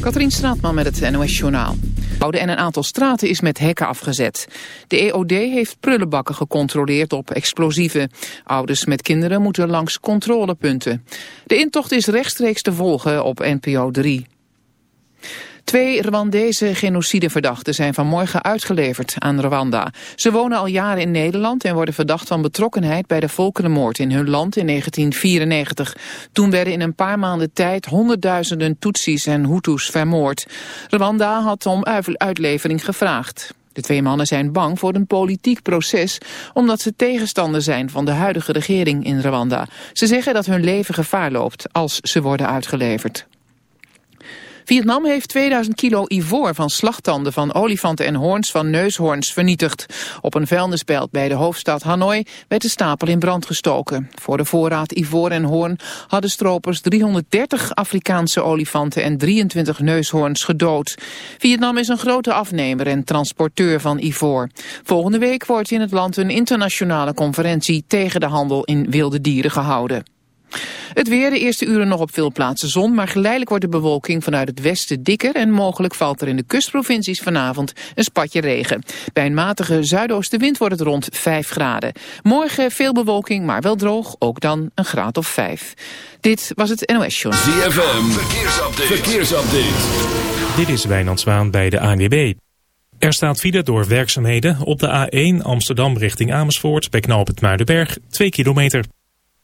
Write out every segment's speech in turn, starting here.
Katrien Straatman met het NOS Journaal. En een aantal straten is met hekken afgezet. De EOD heeft prullenbakken gecontroleerd op explosieven. Ouders met kinderen moeten langs controlepunten. De intocht is rechtstreeks te volgen op NPO 3. Twee Rwandese genocideverdachten zijn vanmorgen uitgeleverd aan Rwanda. Ze wonen al jaren in Nederland en worden verdacht van betrokkenheid bij de volkerenmoord in hun land in 1994. Toen werden in een paar maanden tijd honderdduizenden Tutsis en Hutus vermoord. Rwanda had om uitlevering gevraagd. De twee mannen zijn bang voor een politiek proces omdat ze tegenstander zijn van de huidige regering in Rwanda. Ze zeggen dat hun leven gevaar loopt als ze worden uitgeleverd. Vietnam heeft 2000 kilo ivoor van slagtanden van olifanten en hoorns van neushoorns vernietigd. Op een vuilnisbelt bij de hoofdstad Hanoi werd de stapel in brand gestoken. Voor de voorraad ivoor en hoorn hadden stropers 330 Afrikaanse olifanten en 23 neushoorns gedood. Vietnam is een grote afnemer en transporteur van ivoor. Volgende week wordt in het land een internationale conferentie tegen de handel in wilde dieren gehouden. Het weer, de eerste uren nog op veel plaatsen zon, maar geleidelijk wordt de bewolking vanuit het westen dikker en mogelijk valt er in de kustprovincies vanavond een spatje regen. Bij een matige zuidoostenwind wordt het rond 5 graden. Morgen veel bewolking, maar wel droog, ook dan een graad of 5. Dit was het NOS Show. ZFM, verkeersupdate. verkeersupdate. Dit is Wijnand Zwaan bij de ANWB. Er staat file door werkzaamheden op de A1 Amsterdam richting Amersfoort bij knoop het Muidenberg 2 kilometer.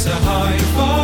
is a high five.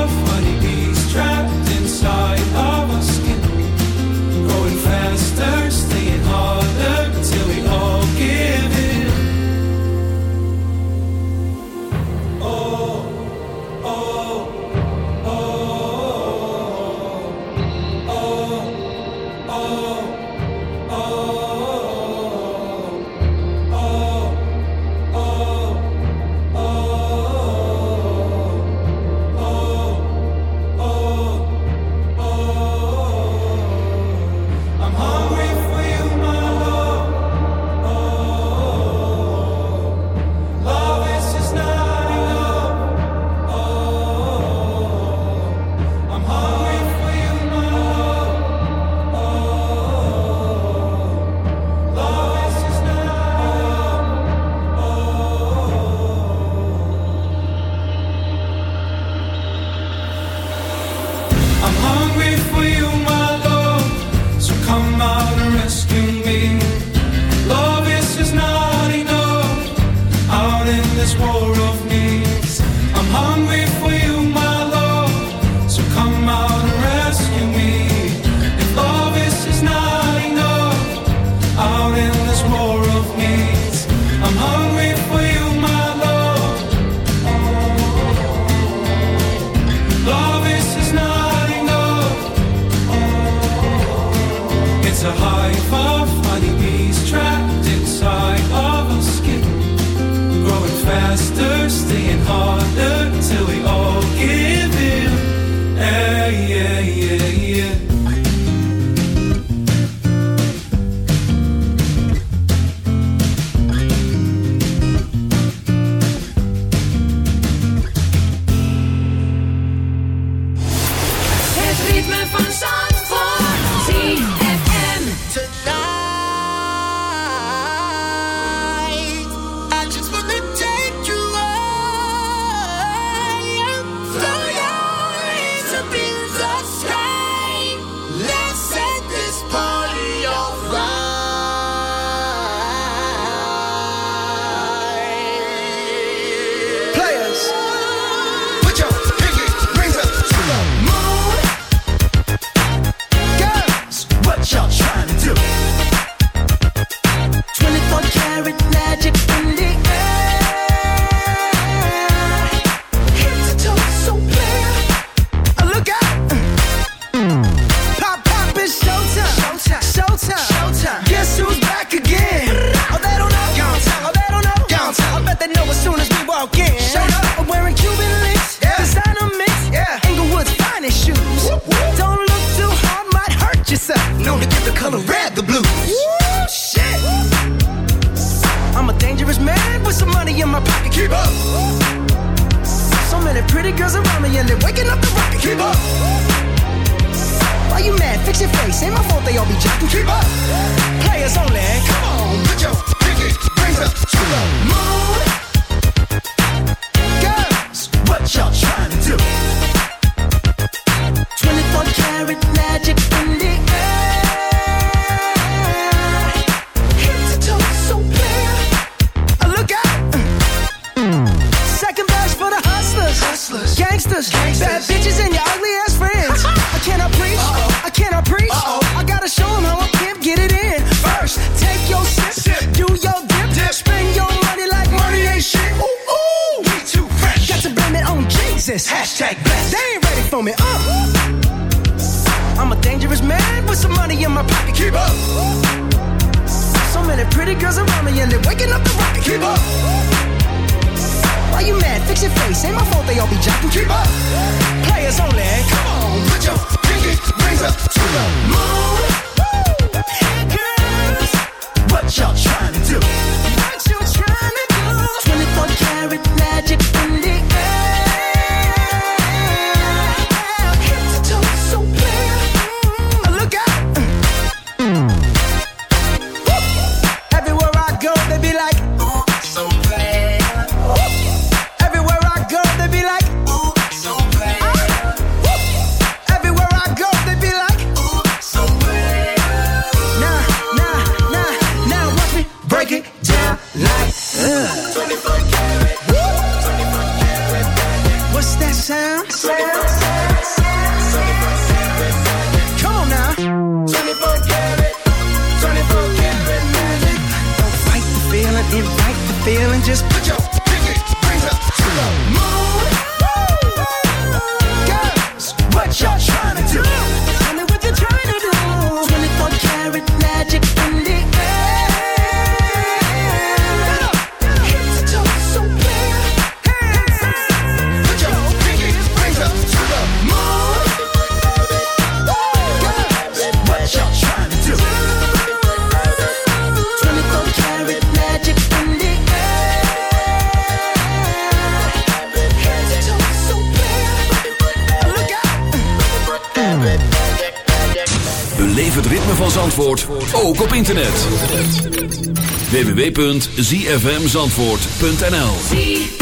www.zfmzandvoort.nl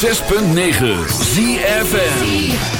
106.9 ZFM.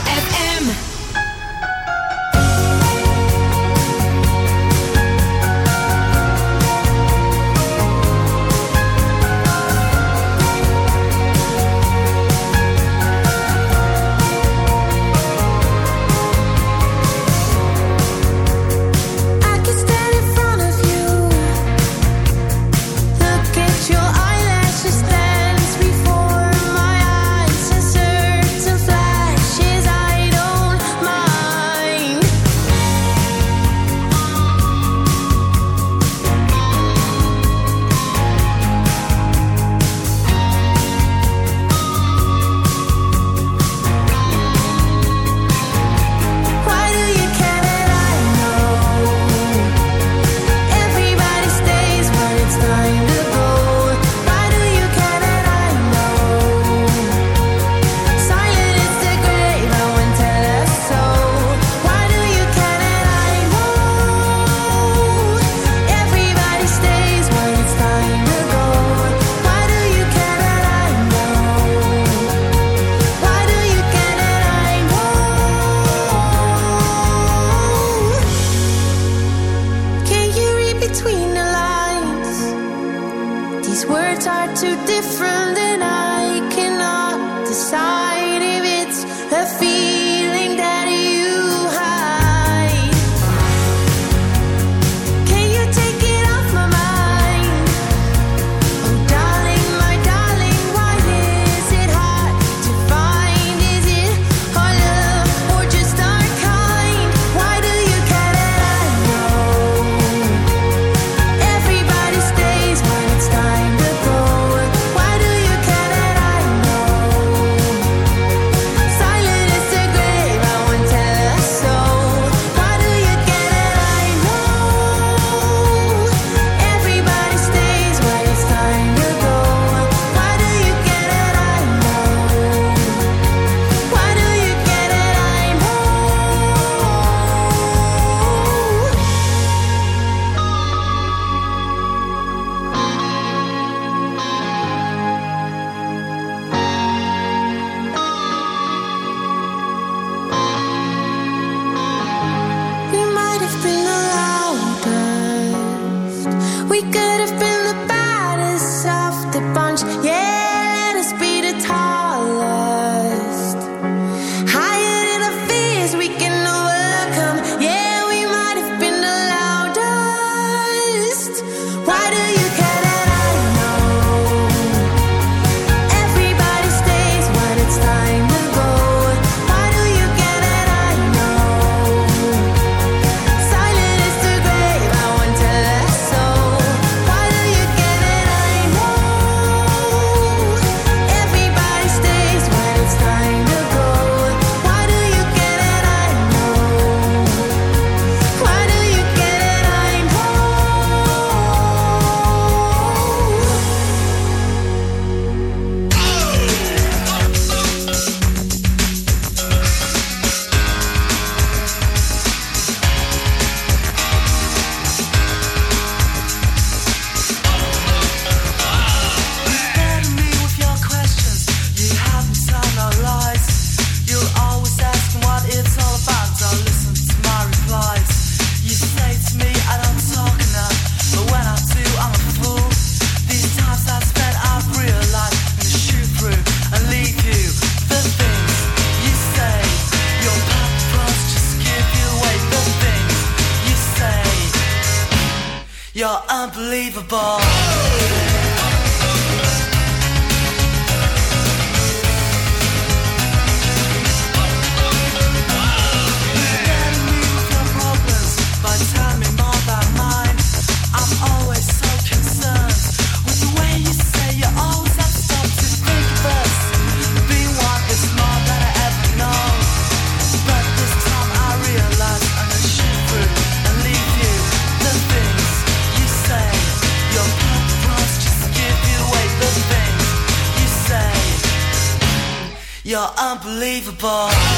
Unbelievable.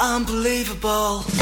Unbelievable.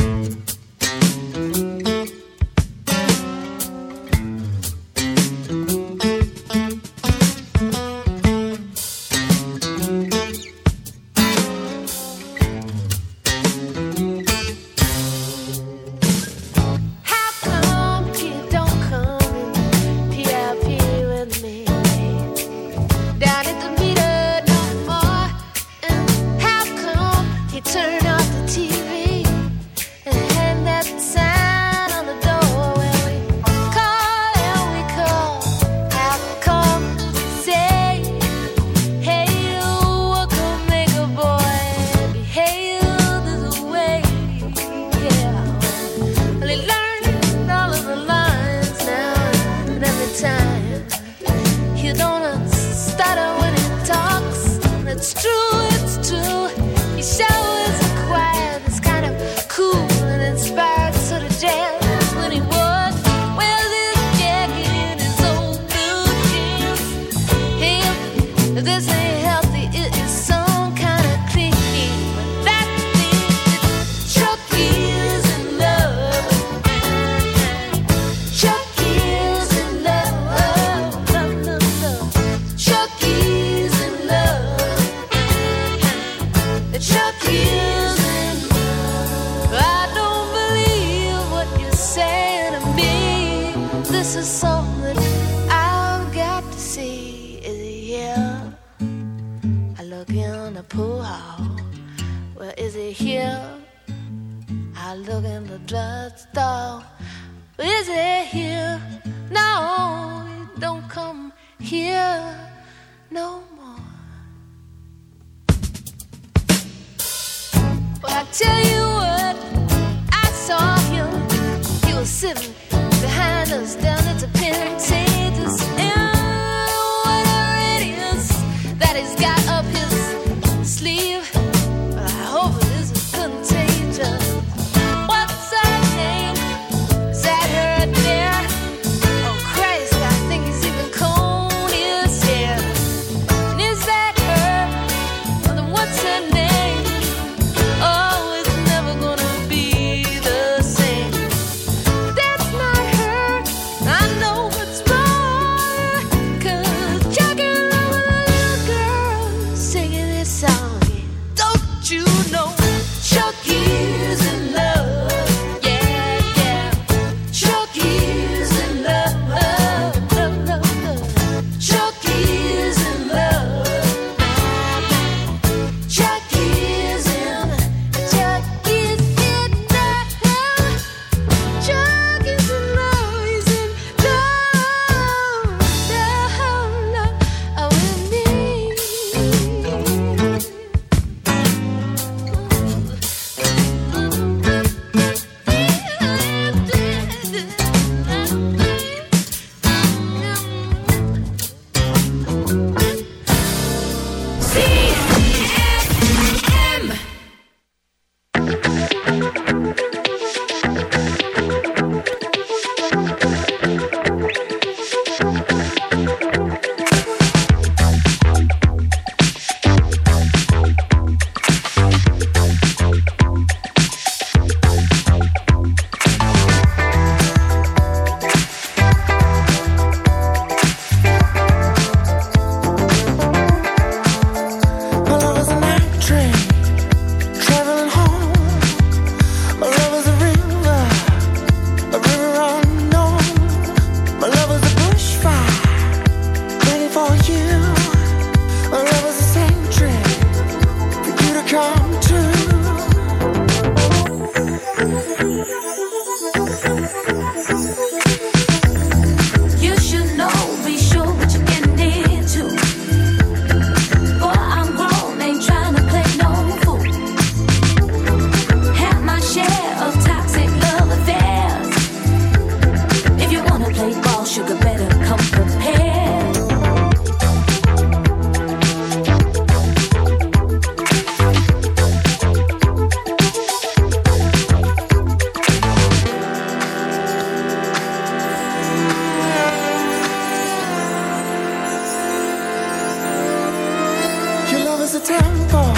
a temple,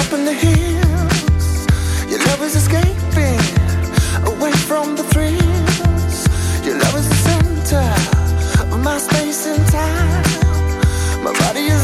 up in the hills. Your love is escaping away from the thrills. Your love is the center of my space and time. My body is.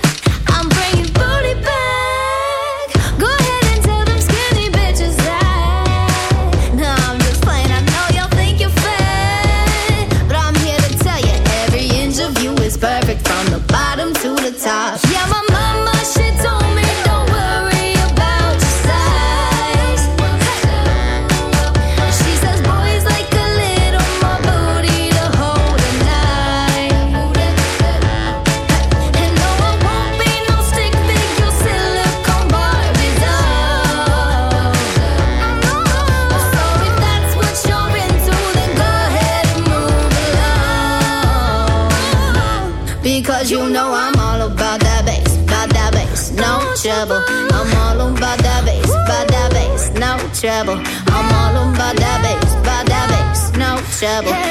Okay.